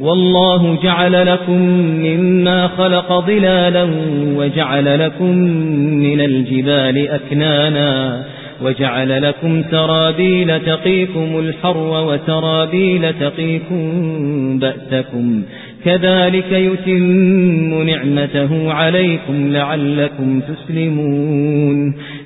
والله جعل لكم مما خلق ظلالا وجعل لكم من الجبال أكنانا وجعل لكم ترابيل تقيكم الحر وترابيل تقيكم بأسكم كذلك يتم نعمته عليكم لعلكم تسلمون